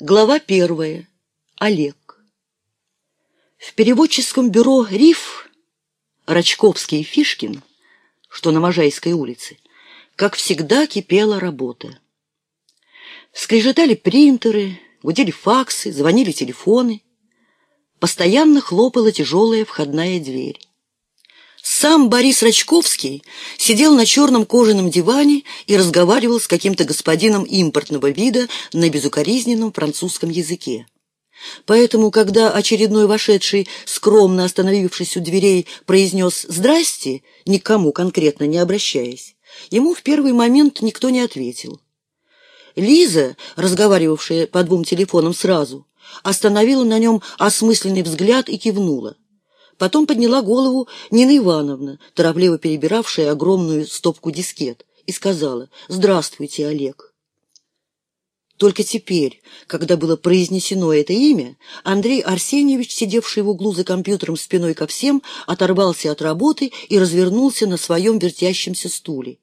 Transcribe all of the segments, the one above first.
Глава первая. Олег. В переводческом бюро «РИФ» Рачковский и Фишкин, что на Можайской улице, как всегда кипела работа. Скрежетали принтеры, гудели факсы, звонили телефоны. Постоянно хлопала тяжелая входная дверь. Сам Борис Рачковский сидел на черном кожаном диване и разговаривал с каким-то господином импортного вида на безукоризненном французском языке. Поэтому, когда очередной вошедший, скромно остановившись у дверей, произнес «Здрасте», никому конкретно не обращаясь, ему в первый момент никто не ответил. Лиза, разговаривавшая по двум телефонам сразу, остановила на нем осмысленный взгляд и кивнула. Потом подняла голову Нина Ивановна, торопливо перебиравшая огромную стопку дискет, и сказала «Здравствуйте, Олег». Только теперь, когда было произнесено это имя, Андрей Арсеньевич, сидевший в углу за компьютером спиной ко всем, оторвался от работы и развернулся на своем вертящемся стуле.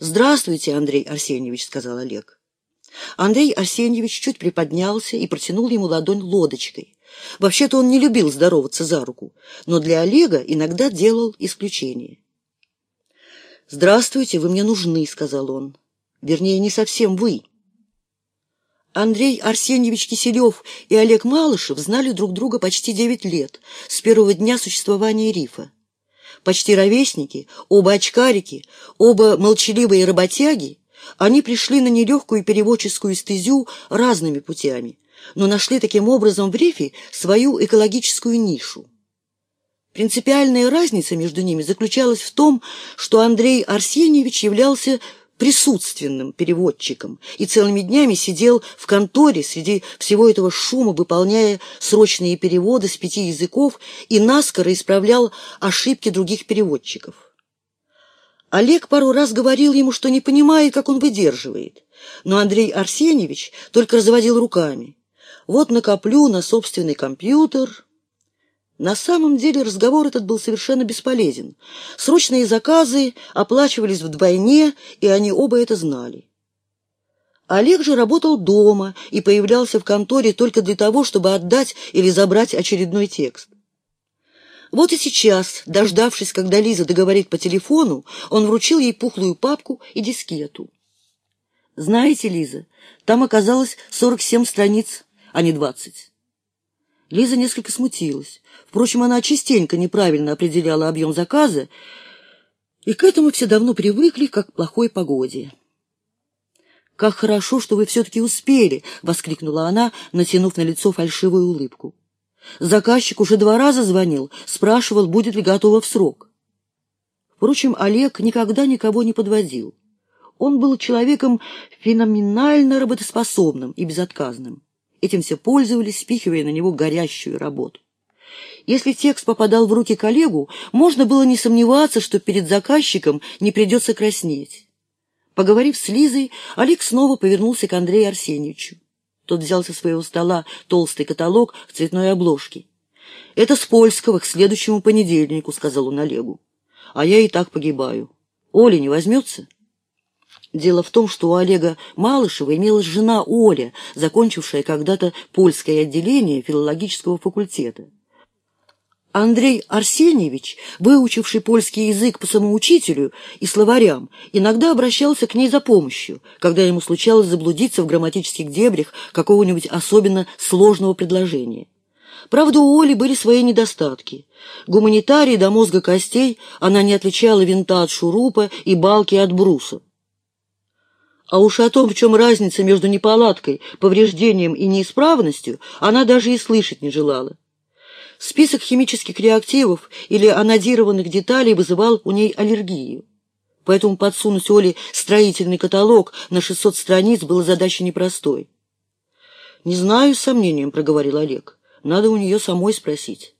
«Здравствуйте, Андрей Арсеньевич», — сказал Олег. Андрей Арсеньевич чуть приподнялся и протянул ему ладонь лодочкой. Вообще-то он не любил здороваться за руку, но для Олега иногда делал исключение. «Здравствуйте, вы мне нужны», — сказал он. «Вернее, не совсем вы». Андрей Арсеньевич Киселев и Олег Малышев знали друг друга почти девять лет, с первого дня существования рифа. Почти ровесники, оба очкарики, оба молчаливые работяги, они пришли на нелегкую переводческую стезю разными путями, но нашли таким образом в рифе свою экологическую нишу. Принципиальная разница между ними заключалась в том, что Андрей Арсеньевич являлся присутственным переводчиком и целыми днями сидел в конторе среди всего этого шума, выполняя срочные переводы с пяти языков и наскоро исправлял ошибки других переводчиков. Олег пару раз говорил ему, что не понимает, как он выдерживает, но Андрей Арсеньевич только разводил руками. Вот накоплю на собственный компьютер. На самом деле разговор этот был совершенно бесполезен. Срочные заказы оплачивались вдвойне, и они оба это знали. Олег же работал дома и появлялся в конторе только для того, чтобы отдать или забрать очередной текст. Вот и сейчас, дождавшись, когда Лиза договорит по телефону, он вручил ей пухлую папку и дискету. «Знаете, Лиза, там оказалось 47 страниц а не двадцать. Лиза несколько смутилась. Впрочем, она частенько неправильно определяла объем заказа, и к этому все давно привыкли, как к плохой погоде. «Как хорошо, что вы все-таки успели!» — воскликнула она, натянув на лицо фальшивую улыбку. Заказчик уже два раза звонил, спрашивал, будет ли готово в срок. Впрочем, Олег никогда никого не подводил. Он был человеком феноменально работоспособным и безотказным. Этим все пользовались, спихивая на него горящую работу. Если текст попадал в руки коллегу, можно было не сомневаться, что перед заказчиком не придется краснеть. Поговорив с Лизой, Олег снова повернулся к Андрею Арсеньевичу. Тот взял со своего стола толстый каталог в цветной обложке. «Это с польского к следующему понедельнику», — сказал он Олегу. «А я и так погибаю. Оля не возьмется?» Дело в том, что у Олега Малышева имелась жена Оля, закончившая когда-то польское отделение филологического факультета. Андрей Арсеньевич, выучивший польский язык по самоучителю и словарям, иногда обращался к ней за помощью, когда ему случалось заблудиться в грамматических дебрях какого-нибудь особенно сложного предложения. Правда, у Оли были свои недостатки. Гуманитарий до мозга костей она не отличала винта от шурупа и балки от бруса. А уж о том, в чем разница между неполадкой, повреждением и неисправностью, она даже и слышать не желала. Список химических реактивов или анодированных деталей вызывал у ней аллергию. Поэтому подсунуть Оле строительный каталог на 600 страниц было задачей непростой. «Не знаю, с сомнением», — проговорил Олег. «Надо у нее самой спросить».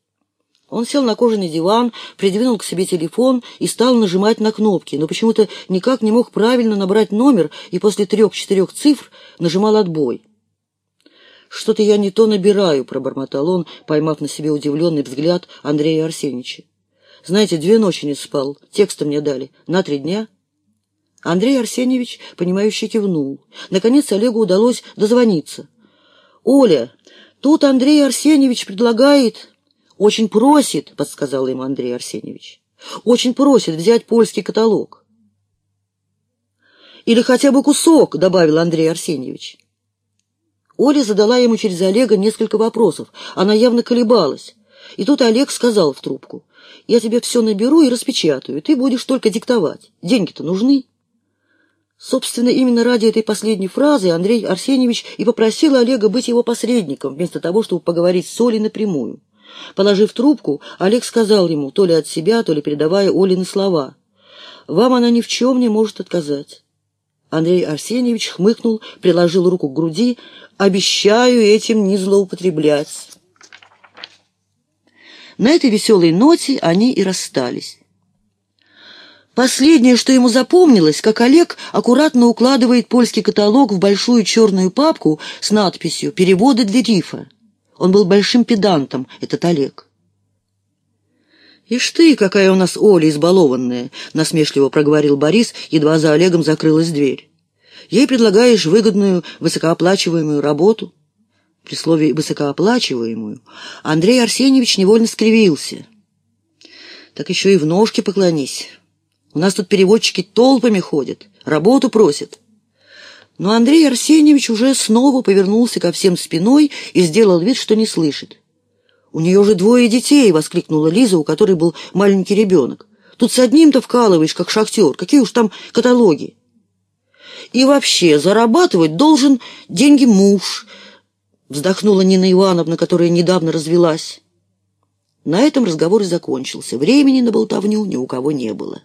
Он сел на кожаный диван, придвинул к себе телефон и стал нажимать на кнопки, но почему-то никак не мог правильно набрать номер и после трех-четырех цифр нажимал отбой. «Что-то я не то набираю», — пробормотал он, поймав на себе удивленный взгляд Андрея Арсеньевича. «Знаете, две ночи не спал. Текста мне дали. На три дня». Андрей Арсеньевич, понимающе кивнул. Наконец Олегу удалось дозвониться. «Оля, тут Андрей Арсеньевич предлагает...» «Очень просит», — подсказал ему Андрей Арсеньевич. «Очень просит взять польский каталог». «Или хотя бы кусок», — добавил Андрей Арсеньевич. Оля задала ему через Олега несколько вопросов. Она явно колебалась. И тут Олег сказал в трубку. «Я тебе все наберу и распечатаю. Ты будешь только диктовать. Деньги-то нужны». Собственно, именно ради этой последней фразы Андрей Арсеньевич и попросил Олега быть его посредником, вместо того, чтобы поговорить с Олей напрямую. Положив трубку, Олег сказал ему, то ли от себя, то ли передавая Олины слова. «Вам она ни в чем не может отказать». Андрей Арсеньевич хмыкнул, приложил руку к груди. «Обещаю этим не злоупотреблять». На этой веселой ноте они и расстались. Последнее, что ему запомнилось, как Олег аккуратно укладывает польский каталог в большую черную папку с надписью «Переводы для рифа». Он был большим педантом, этот Олег. «Ишь ты, какая у нас Оля избалованная!» — насмешливо проговорил Борис, едва за Олегом закрылась дверь. «Ей предлагаешь выгодную, высокооплачиваемую работу?» При слове «высокооплачиваемую» Андрей Арсеньевич невольно скривился. «Так еще и в ножки поклонись. У нас тут переводчики толпами ходят, работу просят». Но Андрей Арсеньевич уже снова повернулся ко всем спиной и сделал вид, что не слышит. «У нее же двое детей!» — воскликнула Лиза, у которой был маленький ребенок. «Тут с одним-то вкалываешь, как шахтер. Какие уж там каталоги!» «И вообще, зарабатывать должен деньги муж!» — вздохнула Нина Ивановна, которая недавно развелась. На этом разговор и закончился. Времени на болтовню ни у кого не было.